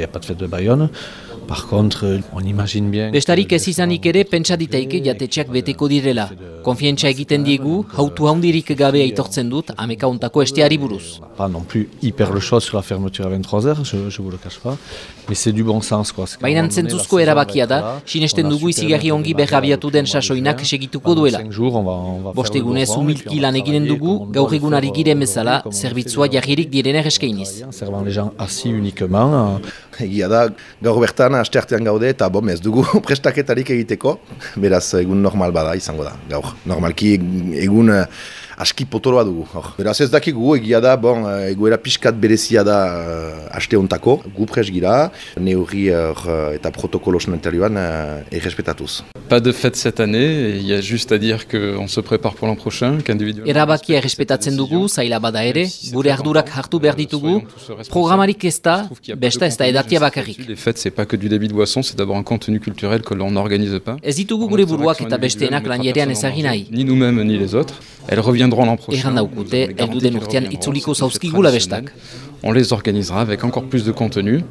Il n'y a pas de fête de Bayonne. Par contre, on imagine bien... Bestarik ez izanik ere pentsa ditaike jatetxeak beteko direla. Konfientza egiten diegu, hautu haundirik gabe aitortzen dut ameka untako esteari buruz. Pas non plus hyper le chaud sur la fermeture à 23h, je, je vous le cache pas. Mais c'est du bon sens, quoi. Baina zentzuzko erabakia da, sinesten dugu izigarri ongi berrabiatu den sasoinak segituko duela. Bostegunez humilki lan eginen dugu, gaur egunari gire bezala, zerbitzua jarririk direner eskainiz. Servant les gens assis uniquement. Egia da, gaur bertan, asteartean gaude, eta bom, ez dugu prestaketarik egiteko, beraz egun normal bada izango da, gaur. Normalki egun uh, aski potoroa dugu. Hor. Beraz ez dakigu, egia da, bon, egoera pixkat berezia da uh, aste ontako, gu pres gira, neurri uh, eta protokolo sanitarioan uh, errespetatuz. pas de fête cette année, il y a juste à dire qu'on se prépare pour l'an prochain, qu'individuellement... Euh, les fêtes, c'est pas que du débit de boisson, c'est d'abord un contenu culturel que l'on n'organise pas. Ni nous-mêmes, ni les autres. Elles reviendront l'an prochain. On les organisera avec encore plus de contenu.